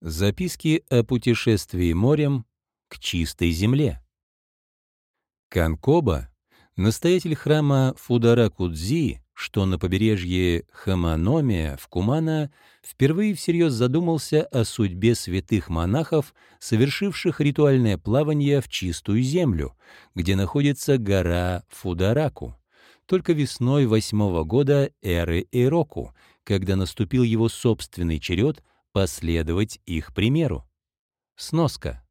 Записки о путешествии морем к чистой земле. Канкоба, настоятель храма Фударакудзи, что на побережье Хаманомия в Кумана, впервые всерьез задумался о судьбе святых монахов, совершивших ритуальное плавание в чистую землю, где находится гора Фудараку. Только весной восьмого года эры Эроку, когда наступил его собственный черед — последовать их примеру. Сноска.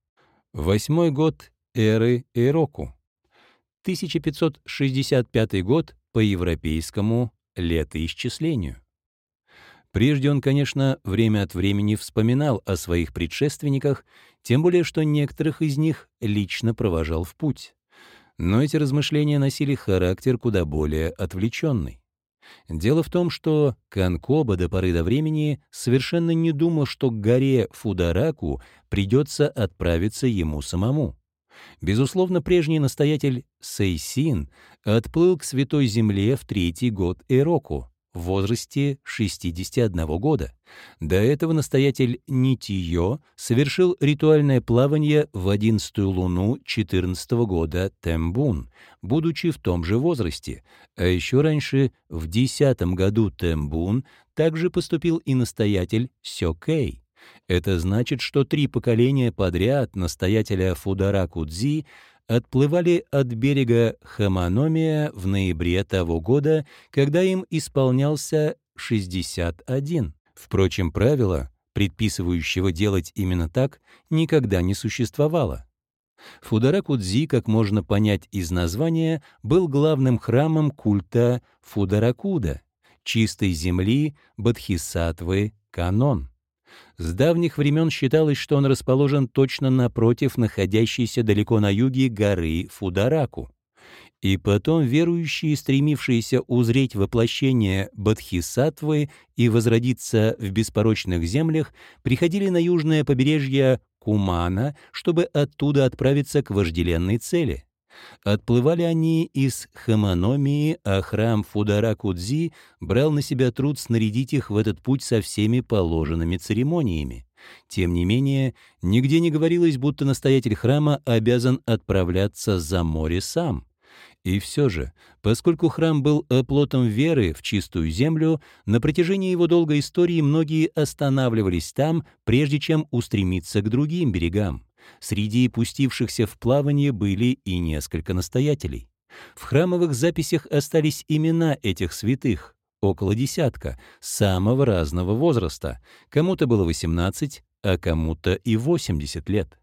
Восьмой год эры Эроку. 1565 год по европейскому летоисчислению. Прежде он, конечно, время от времени вспоминал о своих предшественниках, тем более что некоторых из них лично провожал в путь. Но эти размышления носили характер куда более отвлеченный. Дело в том, что Канкоба до поры до времени совершенно не думал, что к горе Фудараку придется отправиться ему самому. Безусловно, прежний настоятель Сейсин отплыл к Святой Земле в третий год Эроку, в возрасте 61 года. До этого настоятель Нитиё совершил ритуальное плавание в одиннадцатую луну 14 года Тембун, будучи в том же возрасте, а еще раньше, в десятом году Тембун, также поступил и настоятель Сёкэй. Это значит, что три поколения подряд настоятеля Фудара Кудзи отплывали от берега Хаманомия в ноябре того года, когда им исполнялся 61. Впрочем, правила, предписывающего делать именно так, никогда не существовало. Фударакудзи, как можно понять из названия, был главным храмом культа Фударакуда, чистой земли Бадхисатвы Канон. С давних времен считалось, что он расположен точно напротив находящейся далеко на юге горы Фудараку. И потом верующие, стремившиеся узреть воплощение Бадхисатвы и возродиться в беспорочных землях, приходили на южное побережье Кумана, чтобы оттуда отправиться к вожделенной цели. Отплывали они из Хаманомии, а храм Фударакудзи брал на себя труд снарядить их в этот путь со всеми положенными церемониями. Тем не менее, нигде не говорилось, будто настоятель храма обязан отправляться за море сам. И все же, поскольку храм был оплотом веры в чистую землю, на протяжении его долгой истории многие останавливались там, прежде чем устремиться к другим берегам. Среди пустившихся в плавание были и несколько настоятелей. В храмовых записях остались имена этих святых, около десятка, самого разного возраста. Кому-то было 18, а кому-то и 80 лет.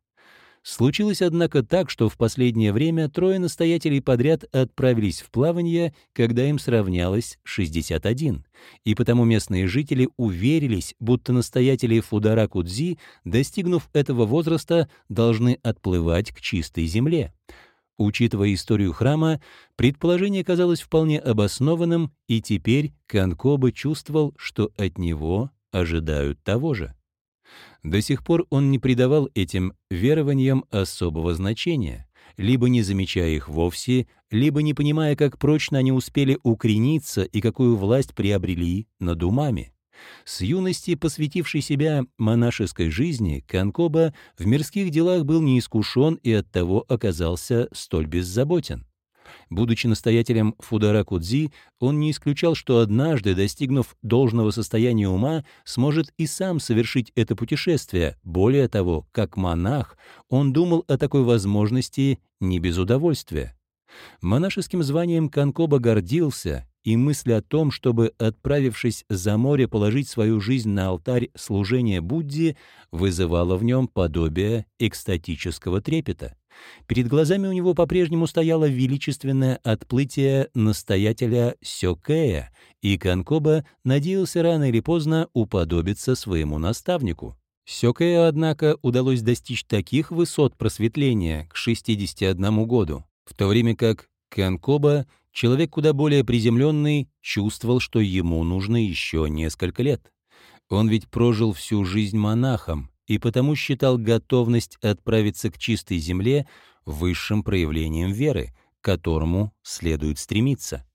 Случилось, однако, так, что в последнее время трое настоятелей подряд отправились в плавание, когда им сравнялось 61, и потому местные жители уверились, будто настоятели Фудара-Кудзи, достигнув этого возраста, должны отплывать к чистой земле. Учитывая историю храма, предположение казалось вполне обоснованным, и теперь Канкоба чувствовал, что от него ожидают того же. До сих пор он не придавал этим верованиям особого значения, либо не замечая их вовсе, либо не понимая, как прочно они успели укорениться и какую власть приобрели над умами. С юности, посвятивший себя монашеской жизни, Канкоба в мирских делах был неискушен и оттого оказался столь беззаботен. Будучи настоятелем Фудара Кудзи, он не исключал, что однажды, достигнув должного состояния ума, сможет и сам совершить это путешествие. Более того, как монах, он думал о такой возможности не без удовольствия. Монашеским званием Канкоба гордился, и мысль о том, чтобы, отправившись за море, положить свою жизнь на алтарь служения Будде, вызывала в нем подобие экстатического трепета. Перед глазами у него по-прежнему стояло величественное отплытие настоятеля Сёкея, и Канкоба надеялся рано или поздно уподобиться своему наставнику. Сёкею, однако, удалось достичь таких высот просветления к 61 году, в то время как Канкоба, человек куда более приземленный, чувствовал, что ему нужно еще несколько лет. Он ведь прожил всю жизнь монахом, и потому считал готовность отправиться к чистой земле высшим проявлением веры, к которому следует стремиться.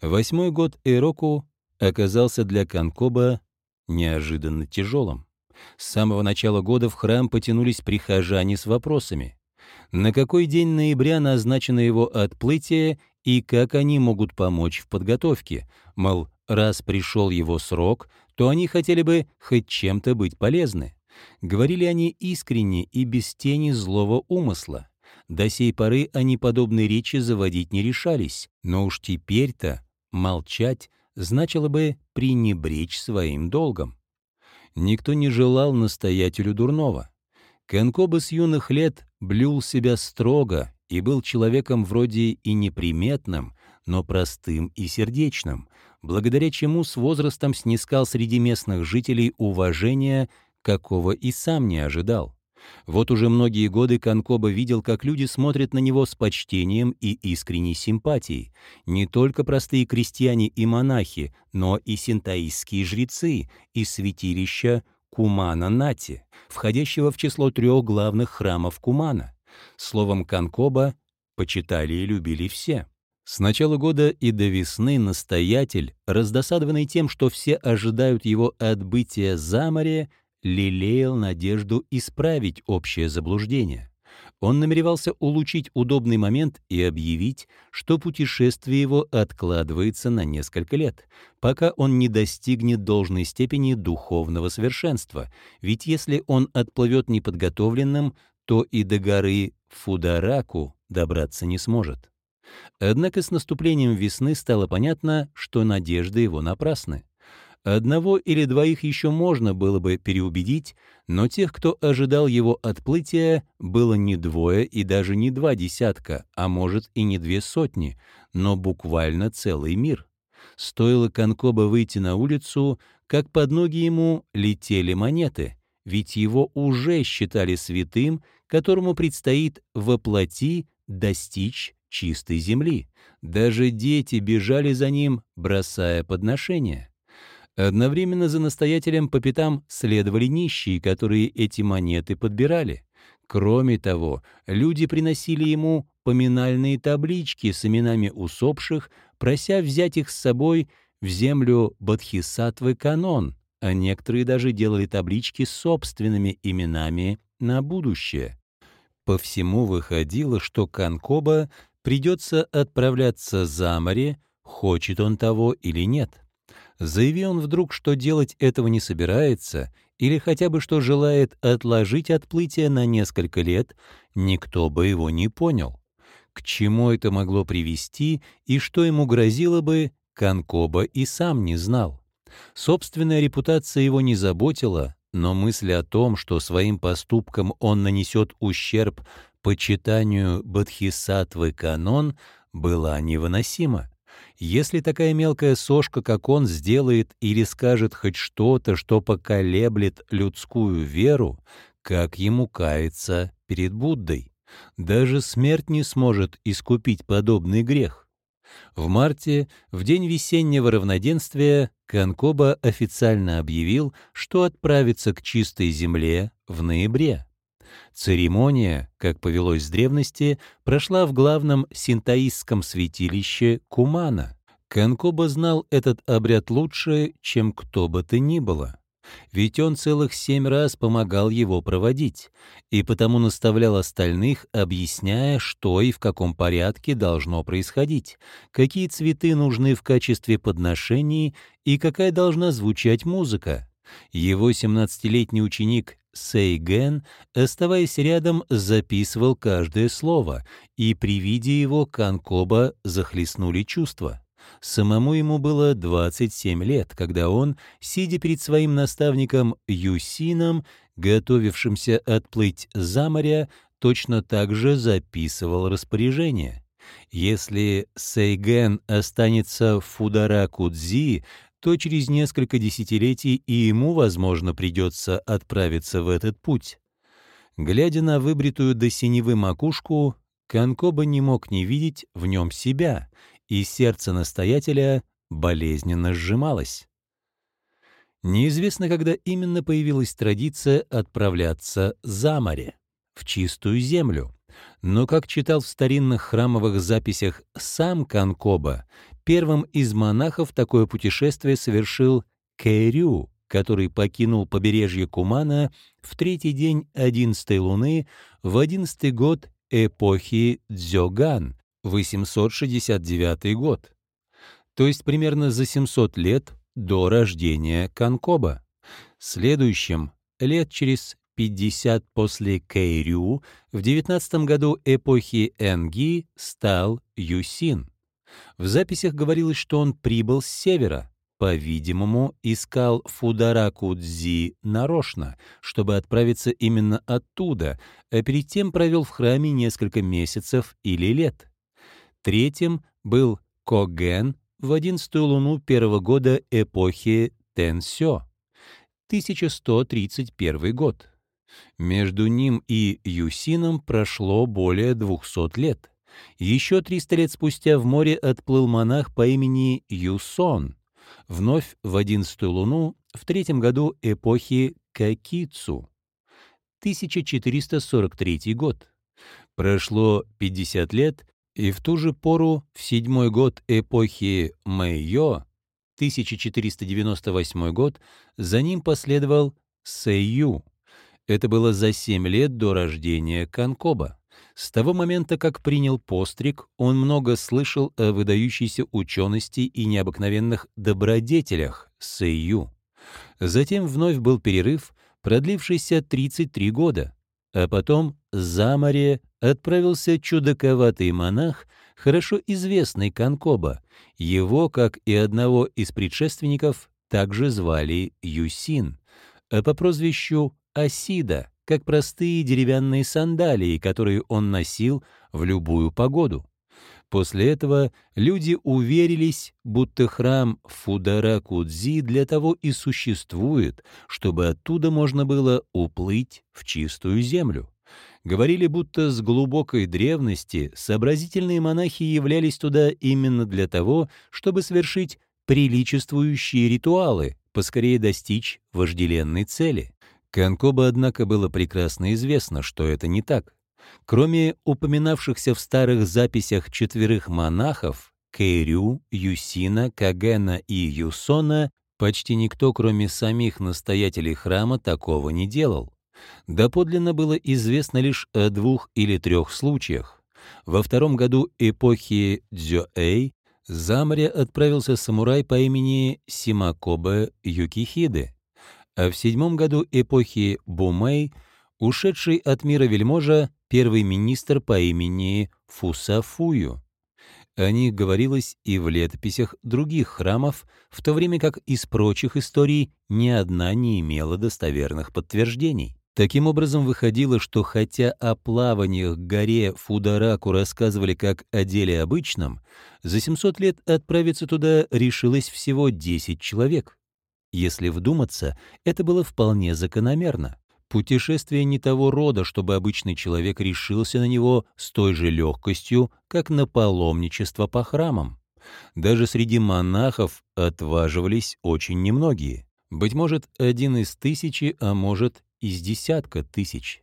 Восьмой год Эроку оказался для Канкоба неожиданно тяжелым. С самого начала года в храм потянулись прихожане с вопросами. На какой день ноября назначено его отплытие и как они могут помочь в подготовке? Мол, раз пришел его срок, то они хотели бы хоть чем-то быть полезны. Говорили они искренне и без тени злого умысла. До сей поры они подобные речи заводить не решались, но уж теперь-то молчать значило бы пренебречь своим долгом. Никто не желал настоятелю дурного. Конкоба с юных лет блюл себя строго и был человеком вроде и неприметным, но простым и сердечным, благодаря чему с возрастом снискал среди местных жителей уважение, какого и сам не ожидал. Вот уже многие годы Конкоба видел, как люди смотрят на него с почтением и искренней симпатией. Не только простые крестьяне и монахи, но и синтаистские жрецы из святилища Кумана-Нати, входящего в число трех главных храмов Кумана. Словом, Конкоба почитали и любили все. С начала года и до весны настоятель, раздосадованный тем, что все ожидают его отбытия за море, лелеял надежду исправить общее заблуждение. Он намеревался улучшить удобный момент и объявить, что путешествие его откладывается на несколько лет, пока он не достигнет должной степени духовного совершенства, ведь если он отплывет неподготовленным, то и до горы Фудараку добраться не сможет. Однако с наступлением весны стало понятно, что надежды его напрасны. Одного или двоих еще можно было бы переубедить, но тех, кто ожидал его отплытия, было не двое и даже не два десятка, а может и не две сотни, но буквально целый мир. Стоило Конкоба выйти на улицу, как под ноги ему летели монеты, ведь его уже считали святым, которому предстоит воплоти достичь чистой земли. Даже дети бежали за ним, бросая подношения. Одновременно за настоятелем по пятам следовали нищие, которые эти монеты подбирали. Кроме того, люди приносили ему поминальные таблички с именами усопших, прося взять их с собой в землю Бодхисаттвы Канон, а некоторые даже делали таблички с собственными именами на будущее. По всему выходило, что Канкоба придется отправляться за море, хочет он того или нет. Заяви он вдруг, что делать этого не собирается, или хотя бы что желает отложить отплытие на несколько лет, никто бы его не понял. К чему это могло привести и что ему грозило бы, Конкоба и сам не знал. Собственная репутация его не заботила, но мысль о том, что своим поступком он нанесет ущерб почитанию Бодхисаттвы канон, была невыносима. Если такая мелкая сошка, как он, сделает или скажет хоть что-то, что поколеблет людскую веру, как ему каяться перед Буддой? Даже смерть не сможет искупить подобный грех. В марте, в день весеннего равноденствия, Канкоба официально объявил, что отправится к чистой земле в ноябре. Церемония, как повелось с древности, прошла в главном синтаистском святилище Кумана. Канкоба знал этот обряд лучше, чем кто бы то ни было. Ведь он целых семь раз помогал его проводить, и потому наставлял остальных, объясняя, что и в каком порядке должно происходить, какие цветы нужны в качестве подношений и какая должна звучать музыка. Его 17-летний ученик Сейген, оставаясь рядом, записывал каждое слово, и при виде его Канкоба захлестнули чувства. Самому ему было 27 лет, когда он, сидя перед своим наставником Юсином, готовившимся отплыть за моря, точно так же записывал распоряжение. Если Сейген останется в Фударакудзи, то через несколько десятилетий и ему, возможно, придется отправиться в этот путь. Глядя на выбритую до синевы макушку, Конкоба не мог не видеть в нем себя, и сердце настоятеля болезненно сжималось. Неизвестно, когда именно появилась традиция отправляться за море, в чистую землю, но, как читал в старинных храмовых записях сам Канкоба, Первым из монахов такое путешествие совершил Кэрю, который покинул побережье Кумана в третий день одиннадцатой луны в одиннадцатый год эпохи Дзёган, 869 год, то есть примерно за 700 лет до рождения Канкоба. Следующим, лет через 50 после Кэйрю, в 19 году эпохи Энги стал Юсин. В записях говорилось, что он прибыл с севера, по-видимому, искал Фудараку-Дзи нарочно, чтобы отправиться именно оттуда, а перед тем провел в храме несколько месяцев или лет. Третьим был Коген в одиннадцатую луну первого года эпохи Тенсё, 1131 год. Между ним и Юсином прошло более 200 лет. Еще 300 лет спустя в море отплыл монах по имени Юсон, вновь в одиннадцатую луну в третьем году эпохи Какицу, 1443 год. Прошло 50 лет, и в ту же пору, в седьмой год эпохи Мэйо, 1498 год, за ним последовал Сэйю. Это было за семь лет до рождения Канкоба. С того момента, как принял постриг, он много слышал о выдающейся учености и необыкновенных добродетелях Сэйю. Затем вновь был перерыв, продлившийся 33 года, а потом за море отправился чудаковатый монах, хорошо известный Канкоба. Его, как и одного из предшественников, также звали Юсин, а по прозвищу Асида, как простые деревянные сандалии, которые он носил в любую погоду. После этого люди уверились, будто храм Фударакудзи для того и существует, чтобы оттуда можно было уплыть в чистую землю. Говорили, будто с глубокой древности сообразительные монахи являлись туда именно для того, чтобы совершить приличествующие ритуалы, поскорее достичь вожделенной цели. Канкоба, однако, было прекрасно известно, что это не так. Кроме упоминавшихся в старых записях четверых монахов, Кэйрю, Юсина, Кагена и Юсона, почти никто, кроме самих настоятелей храма, такого не делал. Доподлинно было известно лишь о двух или трех случаях. Во втором году эпохи Дзёэй за море отправился самурай по имени Симакобе Юкихиде, а в седьмом году эпохи Бумэй ушедший от мира вельможа первый министр по имени Фусафую. О них говорилось и в летописях других храмов, в то время как из прочих историй ни одна не имела достоверных подтверждений. Таким образом, выходило, что хотя о плаваниях к горе Фудараку рассказывали как о деле обычном, за 700 лет отправиться туда решилось всего 10 человек. Если вдуматься, это было вполне закономерно. Путешествие не того рода, чтобы обычный человек решился на него с той же легкостью, как на паломничество по храмам. Даже среди монахов отваживались очень немногие. Быть может, один из тысячи, а может, из десятка тысяч.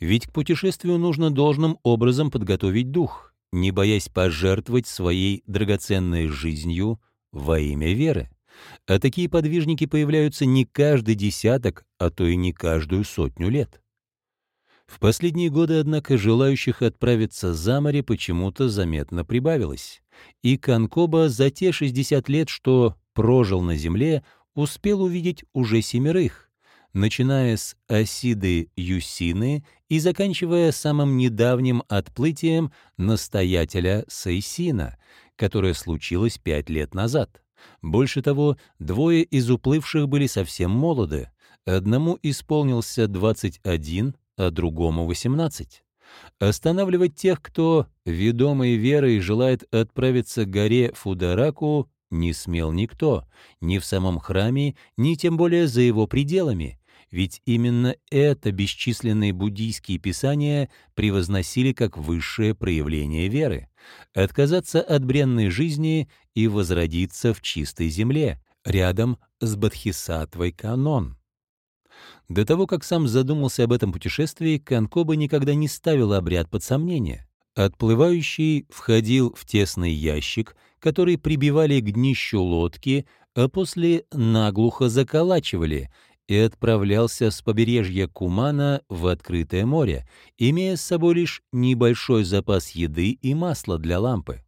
Ведь к путешествию нужно должным образом подготовить дух, не боясь пожертвовать своей драгоценной жизнью во имя веры. А такие подвижники появляются не каждый десяток, а то и не каждую сотню лет. В последние годы, однако, желающих отправиться за море почему-то заметно прибавилось. И Канкоба за те 60 лет, что прожил на земле, успел увидеть уже семерых, начиная с Осиды Юсины и заканчивая самым недавним отплытием настоятеля Сейсина, которое случилось пять лет назад. Больше того, двое из уплывших были совсем молоды. Одному исполнился 21, а другому 18. Останавливать тех, кто, ведомый верой, желает отправиться к горе Фудараку, не смел никто, ни в самом храме, ни тем более за его пределами ведь именно это бесчисленные буддийские писания превозносили как высшее проявление веры — отказаться от бренной жизни и возродиться в чистой земле, рядом с Бодхисаттвой Канон. До того, как сам задумался об этом путешествии, Канкоба никогда не ставил обряд под сомнение. Отплывающий входил в тесный ящик, который прибивали к днищу лодки, а после наглухо заколачивали и отправлялся с побережья Кумана в открытое море, имея с собой лишь небольшой запас еды и масла для лампы.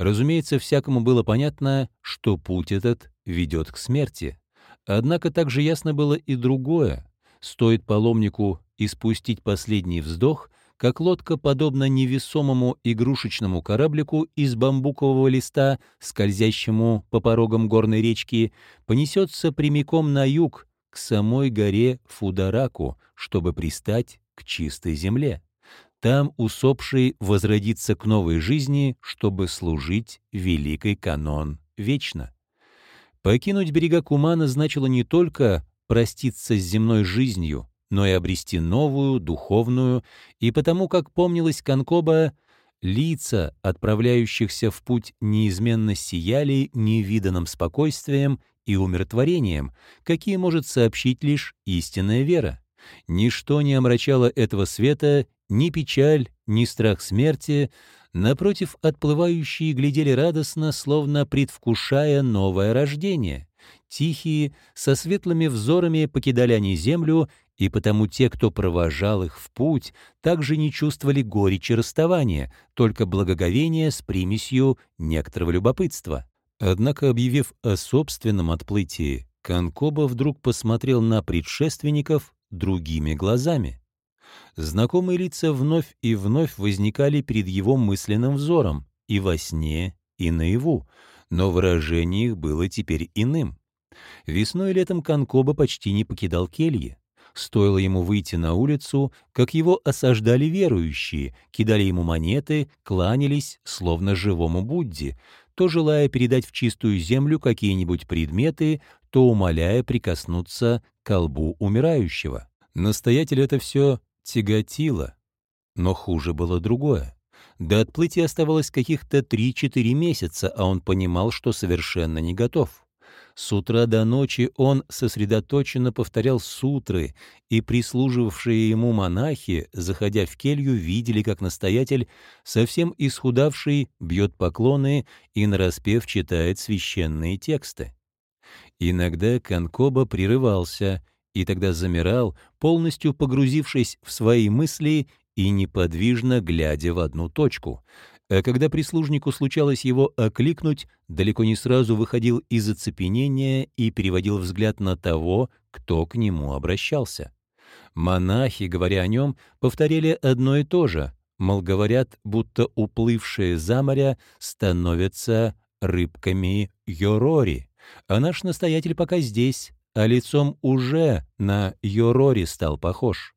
Разумеется, всякому было понятно, что путь этот ведет к смерти. Однако также ясно было и другое. Стоит паломнику испустить последний вздох, как лодка, подобно невесомому игрушечному кораблику из бамбукового листа, скользящему по порогам горной речки, понесется прямиком на юг, к самой горе Фудараку, чтобы пристать к чистой земле. Там усопший возродится к новой жизни, чтобы служить великой канон вечно. Покинуть берега Кумана значило не только проститься с земной жизнью, но и обрести новую, духовную, и потому, как помнилось Конкоба, лица, отправляющихся в путь, неизменно сияли невиданным спокойствием и умиротворением, какие может сообщить лишь истинная вера. Ничто не омрачало этого света, ни печаль, ни страх смерти, напротив, отплывающие глядели радостно, словно предвкушая новое рождение. Тихие, со светлыми взорами покидали они землю и потому те, кто провожал их в путь, также не чувствовали горечи расставания, только благоговение с примесью некоторого любопытства. Однако, объявив о собственном отплытии, Конкоба вдруг посмотрел на предшественников другими глазами. Знакомые лица вновь и вновь возникали перед его мысленным взором, и во сне, и наяву, но выражение их было теперь иным. Весной и летом Конкоба почти не покидал кельи. Стоило ему выйти на улицу, как его осаждали верующие, кидали ему монеты, кланялись, словно живому Будде, то желая передать в чистую землю какие-нибудь предметы, то умоляя прикоснуться к колбу умирающего. Настоятель это все тяготило, но хуже было другое. До отплытия оставалось каких-то 3-4 месяца, а он понимал, что совершенно не готов. С утра до ночи он сосредоточенно повторял сутры, и прислуживавшие ему монахи, заходя в келью, видели, как настоятель, совсем исхудавший, бьет поклоны и нараспев читает священные тексты. Иногда Конкоба прерывался и тогда замирал, полностью погрузившись в свои мысли и неподвижно глядя в одну точку — а когда прислужнику случалось его окликнуть, далеко не сразу выходил из оцепенения и переводил взгляд на того, кто к нему обращался. Монахи, говоря о нем, повторяли одно и то же, мол, говорят, будто уплывшие за моря становятся рыбками Йорори, а наш настоятель пока здесь, а лицом уже на Йорори стал похож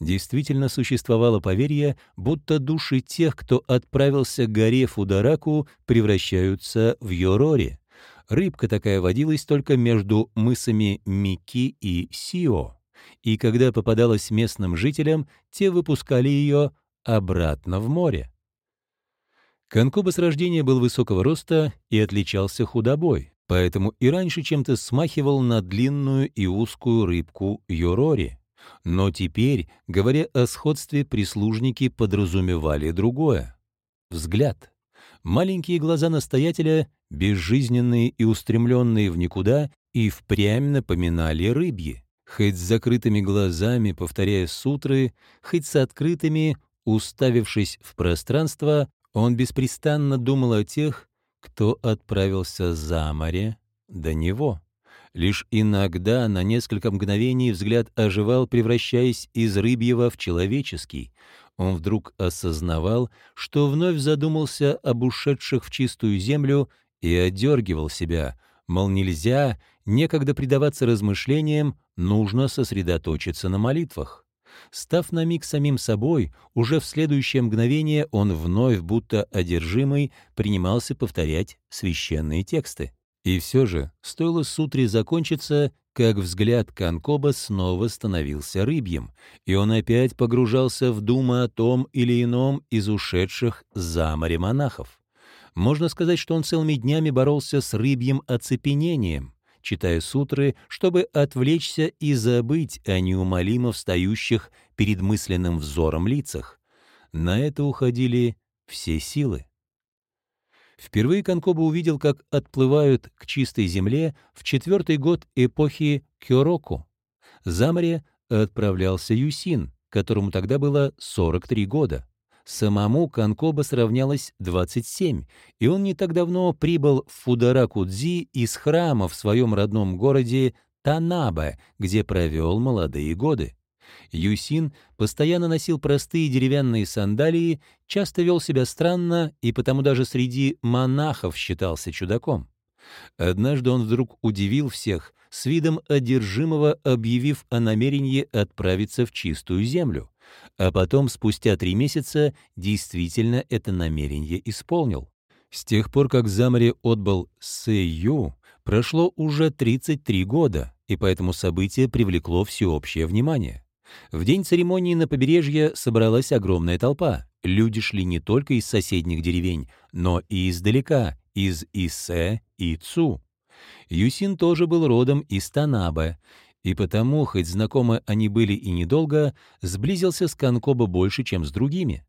действительно существовало поверье, будто души тех, кто отправился к горе Фудараку, превращаются в Йорори. Рыбка такая водилась только между мысами Мики и Сио, и когда попадалась местным жителям, те выпускали ее обратно в море. Конкоба с рождения был высокого роста и отличался худобой, поэтому и раньше чем-то смахивал на длинную и узкую рыбку Йорори. Но теперь, говоря о сходстве, прислужники подразумевали другое — взгляд. Маленькие глаза настоятеля, безжизненные и устремленные в никуда, и впрямь напоминали рыбьи. Хоть с закрытыми глазами, повторяя сутры, хоть с открытыми, уставившись в пространство, он беспрестанно думал о тех, кто отправился за море до него. Лишь иногда, на несколько мгновений, взгляд оживал, превращаясь из рыбьего в человеческий. Он вдруг осознавал, что вновь задумался об ушедших в чистую землю и одергивал себя, мол, нельзя, некогда предаваться размышлениям, нужно сосредоточиться на молитвах. Став на миг самим собой, уже в следующее мгновение он вновь, будто одержимый, принимался повторять священные тексты. И все же, стоило сутре закончиться, как взгляд Конкоба снова становился рыбьем, и он опять погружался в думы о том или ином из ушедших за море монахов. Можно сказать, что он целыми днями боролся с рыбьим оцепенением, читая сутры, чтобы отвлечься и забыть о неумолимо встающих перед мысленным взором лицах. На это уходили все силы. Впервые Канкоба увидел, как отплывают к чистой земле в четвертый год эпохи Кёроку. За море отправлялся Юсин, которому тогда было 43 года. Самому Канкоба сравнялось 27, и он не так давно прибыл в Фударакудзи из храма в своем родном городе Танабе, где провел молодые годы. Юсин постоянно носил простые деревянные сандалии, часто вел себя странно и потому даже среди монахов считался чудаком. Однажды он вдруг удивил всех, с видом одержимого объявив о намерении отправиться в чистую землю, а потом, спустя три месяца, действительно это намерение исполнил. С тех пор, как за море отбыл Сэйю, прошло уже 33 года, и поэтому событие привлекло всеобщее внимание. В день церемонии на побережье собралась огромная толпа. Люди шли не только из соседних деревень, но и издалека, из Исе и Цу. Юсин тоже был родом из Танабе, и потому, хоть знакомы они были и недолго, сблизился с Канкоба больше, чем с другими.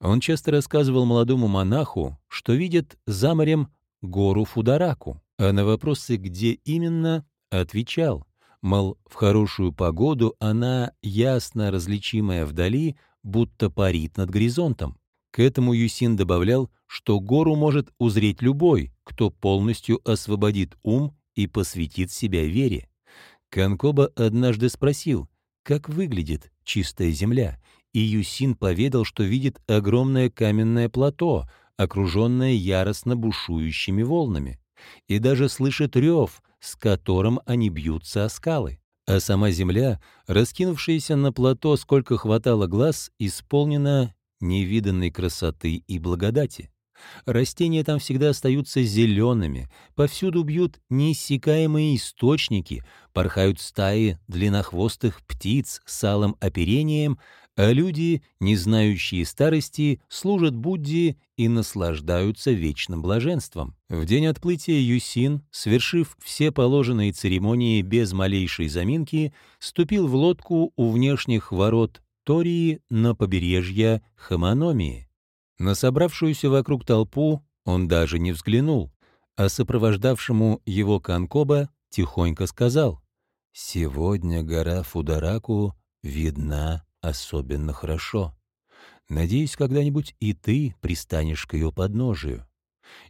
Он часто рассказывал молодому монаху, что видит за морем гору Фудараку, а на вопросы, где именно, отвечал, мол, в хорошую погоду она, ясно различимая вдали, будто парит над горизонтом. К этому Юсин добавлял, что гору может узреть любой, кто полностью освободит ум и посвятит себя вере. Канкоба однажды спросил, как выглядит чистая земля, и Юсин поведал, что видит огромное каменное плато, окруженное яростно бушующими волнами, и даже слышит рев, с которым они бьются о скалы. А сама земля, раскинувшаяся на плато, сколько хватало глаз, исполнена невиданной красоты и благодати. Растения там всегда остаются зелеными, повсюду бьют неиссякаемые источники, порхают стаи длиннохвостых птиц с алым оперением, а люди, не знающие старости, служат Будде и наслаждаются вечным блаженством. В день отплытия Юсин, свершив все положенные церемонии без малейшей заминки, ступил в лодку у внешних ворот Тории на побережье Хаманомии. На собравшуюся вокруг толпу он даже не взглянул, а сопровождавшему его Канкоба тихонько сказал «Сегодня гора Фудараку видна особенно хорошо. Надеюсь, когда-нибудь и ты пристанешь к ее подножию».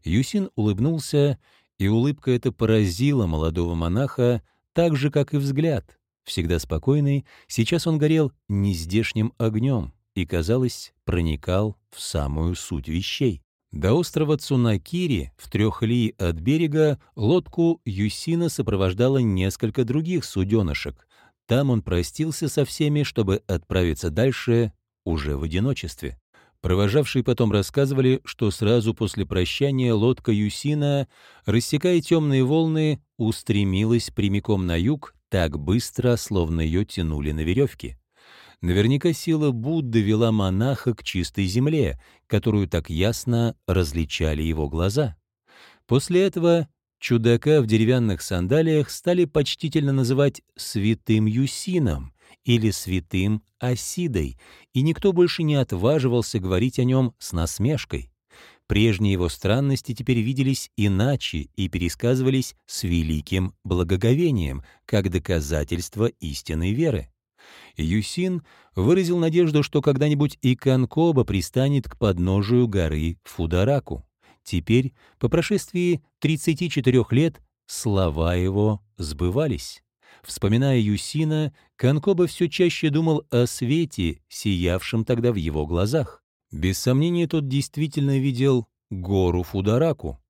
Юсин улыбнулся, и улыбка эта поразила молодого монаха так же, как и взгляд. Всегда спокойный, сейчас он горел нездешним огнем и, казалось, проникал в самую суть вещей. До острова Цунакири, в трех ли от берега, лодку Юсина сопровождало несколько других суденышек, там он простился со всеми, чтобы отправиться дальше уже в одиночестве. Провожавшие потом рассказывали, что сразу после прощания лодка Юсина, рассекая темные волны, устремилась прямиком на юг так быстро, словно ее тянули на веревке. Наверняка сила Будды вела монаха к чистой земле, которую так ясно различали его глаза. После этого Чудака в деревянных сандалиях стали почтительно называть «святым Юсином» или «святым Осидой», и никто больше не отваживался говорить о нем с насмешкой. Прежние его странности теперь виделись иначе и пересказывались с великим благоговением, как доказательство истинной веры. Юсин выразил надежду, что когда-нибудь и Канкоба пристанет к подножию горы Фудараку. Теперь, по прошествии 34 лет, слова его сбывались. Вспоминая Юсина, Канкоба все чаще думал о свете, сиявшем тогда в его глазах. Без сомнения, тот действительно видел гору Фудараку.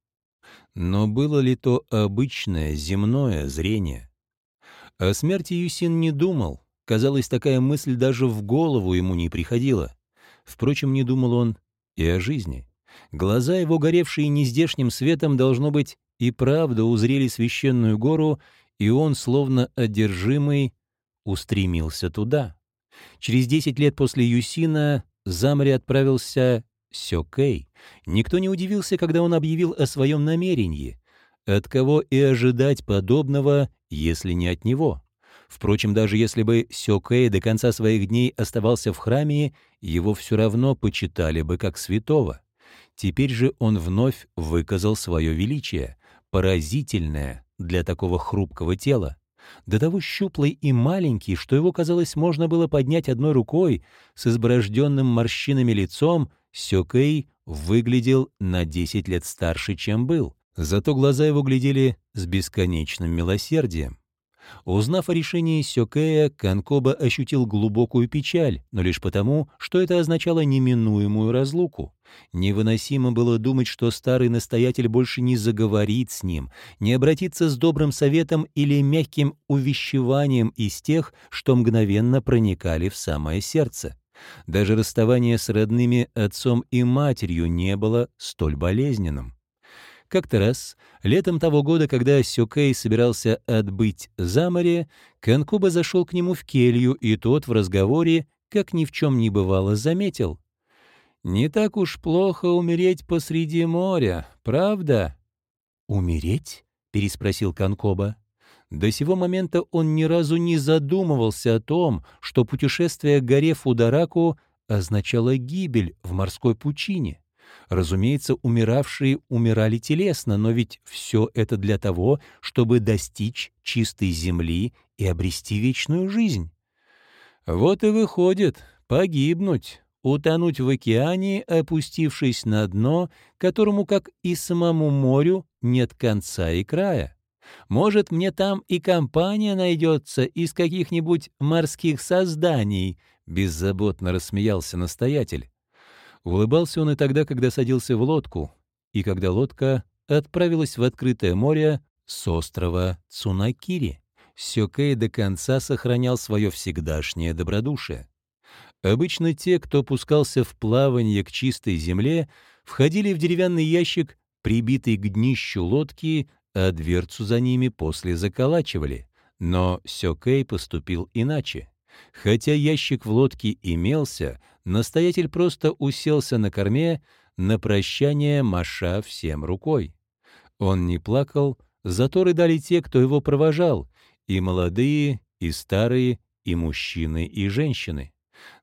Но было ли то обычное земное зрение? О смерти Юсин не думал. Казалось, такая мысль даже в голову ему не приходила. Впрочем, не думал он и о жизни. Глаза его, горевшие нездешним светом, должно быть, и правда узрели священную гору, и он, словно одержимый, устремился туда. Через десять лет после Юсина за море отправился Сёкэй. Никто не удивился, когда он объявил о своем намерении. От кого и ожидать подобного, если не от него? Впрочем, даже если бы Сёкэй до конца своих дней оставался в храме, его все равно почитали бы как святого. Теперь же он вновь выказал свое величие, поразительное для такого хрупкого тела. До того щуплый и маленький, что его, казалось, можно было поднять одной рукой, с изборожденным морщинами лицом, Сёкэй выглядел на 10 лет старше, чем был. Зато глаза его глядели с бесконечным милосердием. Узнав о решении Сёкея, Канкоба ощутил глубокую печаль, но лишь потому, что это означало неминуемую разлуку. Невыносимо было думать, что старый настоятель больше не заговорит с ним, не обратится с добрым советом или мягким увещеванием из тех, что мгновенно проникали в самое сердце. Даже расставание с родными отцом и матерью не было столь болезненным. Как-то раз, летом того года, когда Сюкей собирался отбыть за море, Канкуба зашел к нему в келью, и тот в разговоре, как ни в чем не бывало, заметил. «Не так уж плохо умереть посреди моря, правда?» «Умереть?» — переспросил Канкоба. До сего момента он ни разу не задумывался о том, что путешествие к горе Фудараку означало гибель в морской пучине. Разумеется, умиравшие умирали телесно, но ведь все это для того, чтобы достичь чистой земли и обрести вечную жизнь. Вот и выходит, погибнуть, утонуть в океане, опустившись на дно, которому, как и самому морю, нет конца и края. Может, мне там и компания найдется из каких-нибудь морских созданий, — беззаботно рассмеялся настоятель. Улыбался он и тогда, когда садился в лодку, и когда лодка отправилась в открытое море с острова Цунакири. Сёкэй до конца сохранял свое всегдашнее добродушие. Обычно те, кто пускался в плавание к чистой земле, входили в деревянный ящик, прибитый к днищу лодки, а дверцу за ними после заколачивали. Но Сёкэй поступил иначе. Хотя ящик в лодке имелся, настоятель просто уселся на корме, на прощание маша всем рукой. Он не плакал, зато рыдали те, кто его провожал, и молодые, и старые, и мужчины, и женщины.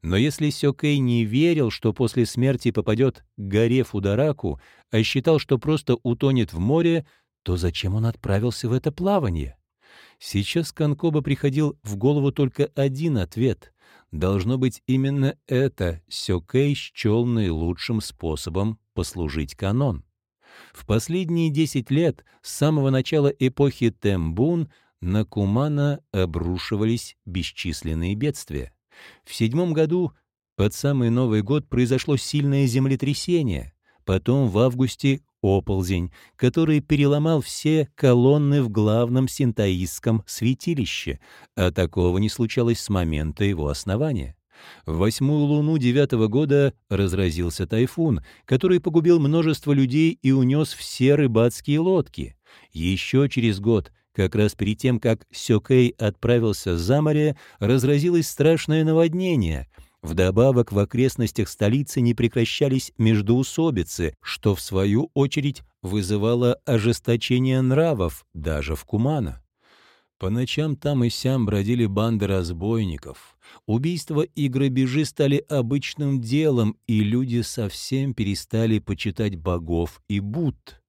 Но если Сёкэй не верил, что после смерти попадет к горе Фудараку, а считал, что просто утонет в море, то зачем он отправился в это плавание? Сейчас Канкоба приходил в голову только один ответ. Должно быть, именно это Сёкэй счел наилучшим способом послужить канон. В последние десять лет, с самого начала эпохи Тембун, на Кумана обрушивались бесчисленные бедствия. В седьмом году, под самый Новый год, произошло сильное землетрясение. Потом в августе оползень, который переломал все колонны в главном синтаистском святилище, а такого не случалось с момента его основания. В восьмую луну девятого года разразился тайфун, который погубил множество людей и унес все рыбацкие лодки. Еще через год, как раз перед тем, как Сёкэй отправился за море, разразилось страшное наводнение — Вдобавок в окрестностях столицы не прекращались междоусобицы, что в свою очередь вызывало ожесточение нравов даже в Кумана. По ночам там и сям бродили банды разбойников. Убийства и грабежи стали обычным делом, и люди совсем перестали почитать богов и Будд.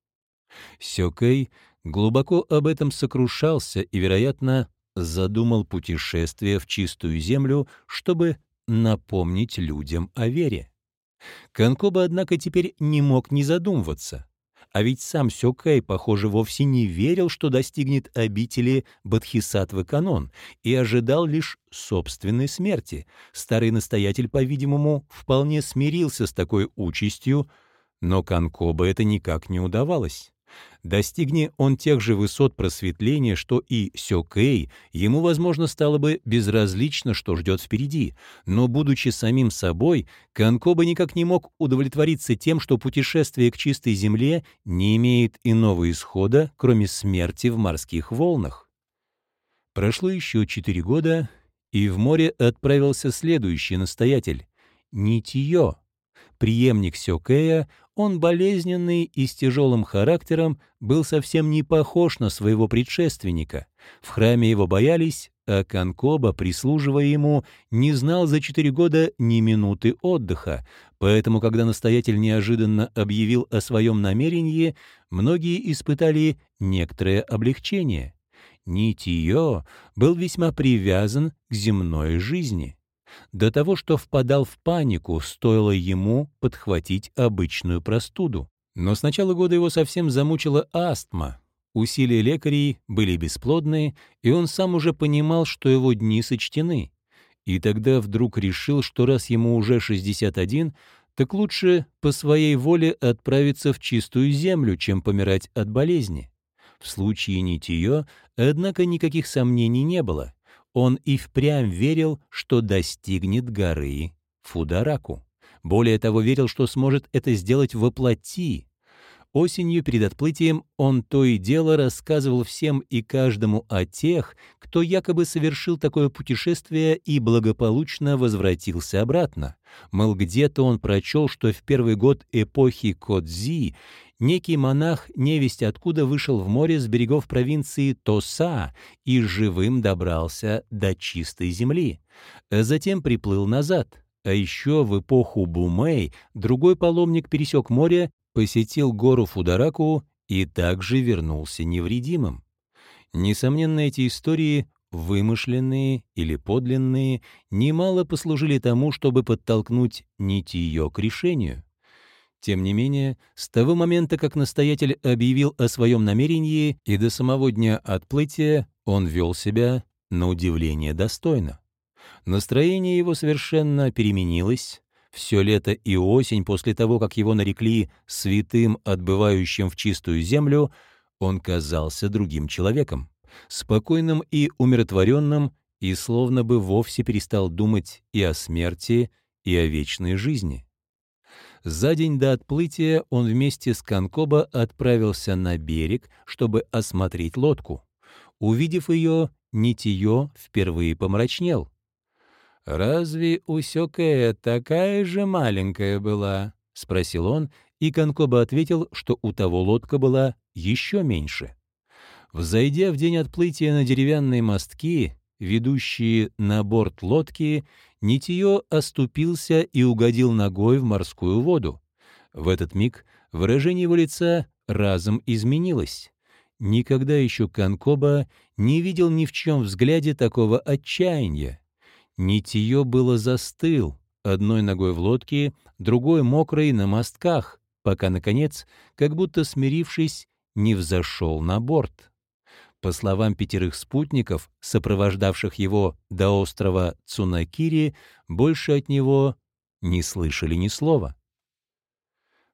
Сёкэй глубоко об этом сокрушался и, вероятно, задумал путешествие в чистую землю, чтобы напомнить людям о вере. Канкоба, однако, теперь не мог не задумываться. А ведь сам Сёкэй, похоже, вовсе не верил, что достигнет обители Бодхисаттвы Канон, и ожидал лишь собственной смерти. Старый настоятель, по-видимому, вполне смирился с такой участью, но Канкоба это никак не удавалось. Достигни он тех же высот просветления, что и Сёкэй, ему, возможно, стало бы безразлично, что ждет впереди. Но, будучи самим собой, Канкоба никак не мог удовлетвориться тем, что путешествие к чистой земле не имеет иного исхода, кроме смерти в морских волнах. Прошло еще четыре года, и в море отправился следующий настоятель — Нитиё, преемник Сёкея, он болезненный и с тяжелым характером был совсем не похож на своего предшественника. В храме его боялись, а Канкоба, прислуживая ему, не знал за четыре года ни минуты отдыха. Поэтому, когда настоятель неожиданно объявил о своем намерении, многие испытали некоторое облегчение. Нитиё был весьма привязан к земной жизни. До того, что впадал в панику, стоило ему подхватить обычную простуду. Но с начала года его совсем замучила астма. Усилия лекарей были бесплодные, и он сам уже понимал, что его дни сочтены. И тогда вдруг решил, что раз ему уже 61, так лучше по своей воле отправиться в чистую землю, чем помирать от болезни. В случае нитье, однако, никаких сомнений не было. Он и впрямь верил, что достигнет горы Фудараку. Более того, верил, что сможет это сделать воплоти, Осенью перед отплытием он то и дело рассказывал всем и каждому о тех, кто якобы совершил такое путешествие и благополучно возвратился обратно. Мол, где-то он прочел, что в первый год эпохи Кодзи некий монах невесть откуда вышел в море с берегов провинции Тоса и живым добрался до чистой земли. Затем приплыл назад. А еще в эпоху Бумэй другой паломник пересек море посетил гору Фудараку и также вернулся невредимым. Несомненно, эти истории, вымышленные или подлинные, немало послужили тому, чтобы подтолкнуть Нитиё к решению. Тем не менее, с того момента, как настоятель объявил о своем намерении и до самого дня отплытия, он вел себя, на удивление, достойно. Настроение его совершенно переменилось, все лето и осень после того, как его нарекли святым, отбывающим в чистую землю, он казался другим человеком, спокойным и умиротворенным, и словно бы вовсе перестал думать и о смерти, и о вечной жизни. За день до отплытия он вместе с Конкоба отправился на берег, чтобы осмотреть лодку. Увидев ее, Нитиё впервые помрачнел — «Разве у такая же маленькая была?» — спросил он, и Конкоба ответил, что у того лодка была еще меньше. Взойдя в день отплытия на деревянные мостки, ведущие на борт лодки, Нитиё оступился и угодил ногой в морскую воду. В этот миг выражение его лица разом изменилось. Никогда еще Конкоба не видел ни в чем взгляде такого отчаяния. Нитье было застыл, одной ногой в лодке, другой мокрой на мостках, пока, наконец, как будто смирившись, не взошел на борт. По словам пятерых спутников, сопровождавших его до острова Цунакири, больше от него не слышали ни слова.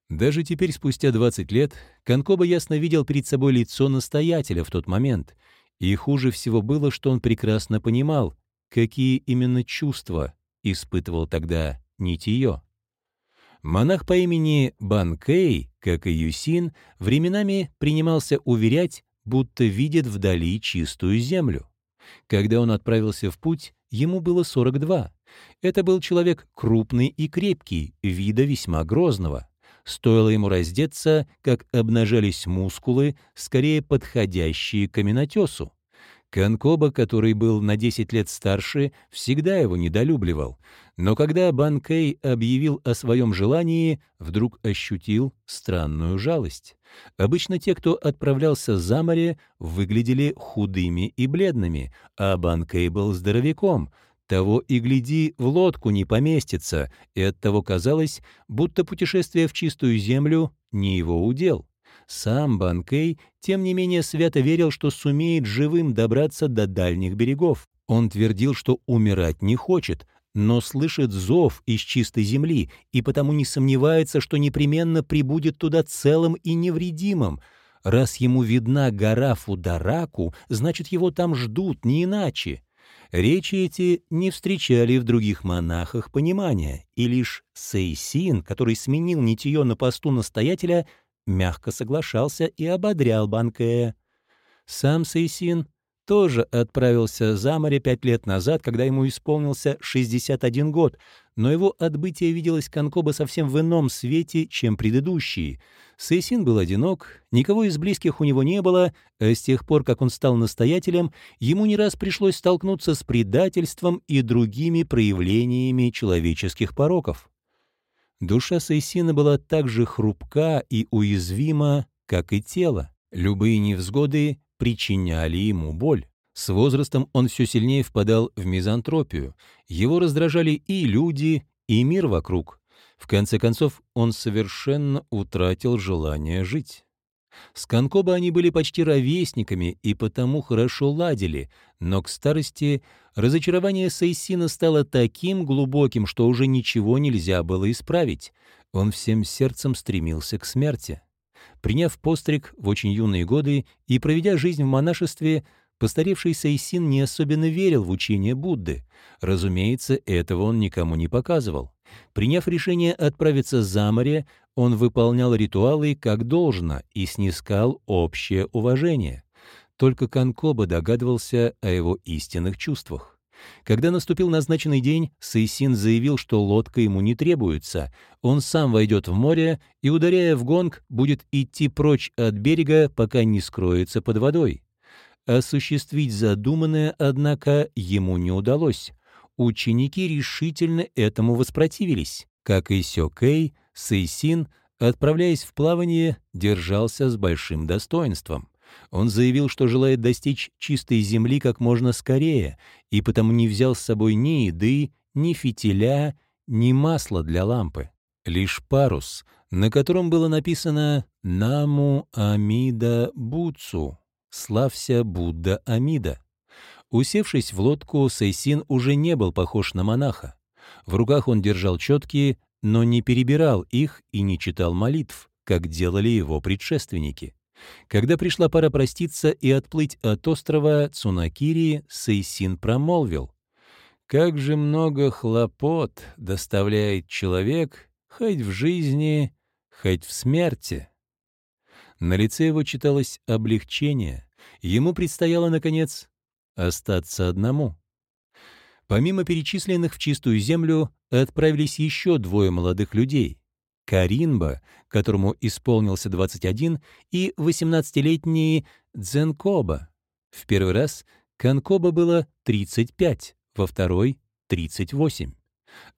Даже теперь, спустя 20 лет, Конкоба ясно видел перед собой лицо настоятеля в тот момент, и хуже всего было, что он прекрасно понимал, какие именно чувства испытывал тогда Нитиё. Монах по имени Банкей, как и Юсин, временами принимался уверять, будто видит вдали чистую землю. Когда он отправился в путь, ему было 42. Это был человек крупный и крепкий, вида весьма грозного. Стоило ему раздеться, как обнажались мускулы, скорее подходящие к каменотесу. Канкоба, который был на 10 лет старше, всегда его недолюбливал, но когда Банкей объявил о своем желании, вдруг ощутил странную жалость. Обычно те, кто отправлялся за море, выглядели худыми и бледными, а Банкей был здоровяком, того и гляди, в лодку не поместится, и оттого казалось, будто путешествие в чистую землю не его удел. Сам Банкей, тем не менее, свято верил, что сумеет живым добраться до дальних берегов. Он твердил, что умирать не хочет, но слышит зов из чистой земли и потому не сомневается, что непременно прибудет туда целым и невредимым. Раз ему видна гора Фудараку, значит, его там ждут, не иначе. Речи эти не встречали в других монахах понимания, и лишь Сейсин, который сменил нитье на посту настоятеля, мягко соглашался и ободрял Банкея. Сам Сейсин тоже отправился за море пять лет назад, когда ему исполнился 61 год, но его отбытие виделось Конкоба совсем в ином свете, чем предыдущие. Сейсин был одинок, никого из близких у него не было, а с тех пор, как он стал настоятелем, ему не раз пришлось столкнуться с предательством и другими проявлениями человеческих пороков. Душа Сейсина была так же хрупка и уязвима, как и тело. Любые невзгоды причиняли ему боль. С возрастом он все сильнее впадал в мизантропию. Его раздражали и люди, и мир вокруг. В конце концов, он совершенно утратил желание жить. С Конкоба они были почти ровесниками и потому хорошо ладили, но к старости разочарование Сейсина стало таким глубоким, что уже ничего нельзя было исправить. Он всем сердцем стремился к смерти. Приняв постриг в очень юные годы и проведя жизнь в монашестве, постаревший Сейсин не особенно верил в учение Будды. Разумеется, этого он никому не показывал. Приняв решение отправиться за море, он выполнял ритуалы как должно и снискал общее уважение. Только Канкоба догадывался о его истинных чувствах. Когда наступил назначенный день, Сейсин заявил, что лодка ему не требуется. Он сам войдет в море и, ударяя в гонг, будет идти прочь от берега, пока не скроется под водой. Осуществить задуманное, однако, ему не удалось. Ученики решительно этому воспротивились. Как и Сёкэй, Сейсин, отправляясь в плавание, держался с большим достоинством. Он заявил, что желает достичь чистой земли как можно скорее, и потому не взял с собой ни еды, ни фитиля, ни масла для лампы. Лишь парус, на котором было написано «Наму Амида Буцу» — «Славься Будда Амида». Усевшись в лодку, Сейсин уже не был похож на монаха. В руках он держал четкие, но не перебирал их и не читал молитв, как делали его предшественники. Когда пришла пора проститься и отплыть от острова Цунакири, Сейсин промолвил. «Как же много хлопот доставляет человек хоть в жизни, хоть в смерти». На лице его читалось облегчение. Ему предстояло, наконец, остаться одному. Помимо перечисленных в чистую землю, отправились еще двое молодых людей. Каринба, которому исполнился 21, и 18-летний Дзенкоба. В первый раз Канкоба было 35, во второй — 38.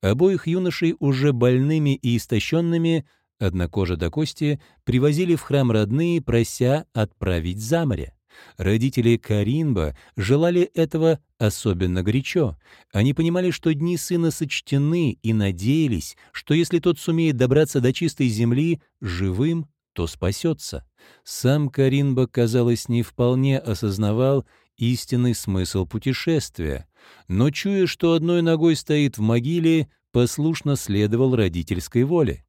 Обоих юношей уже больными и истощенными, одна кожа до кости, привозили в храм родные, прося отправить за море. Родители Каринба желали этого особенно горячо. Они понимали, что дни сына сочтены, и надеялись, что если тот сумеет добраться до чистой земли живым, то спасется. Сам Каринба, казалось, не вполне осознавал истинный смысл путешествия, но, чуя, что одной ногой стоит в могиле, послушно следовал родительской воле.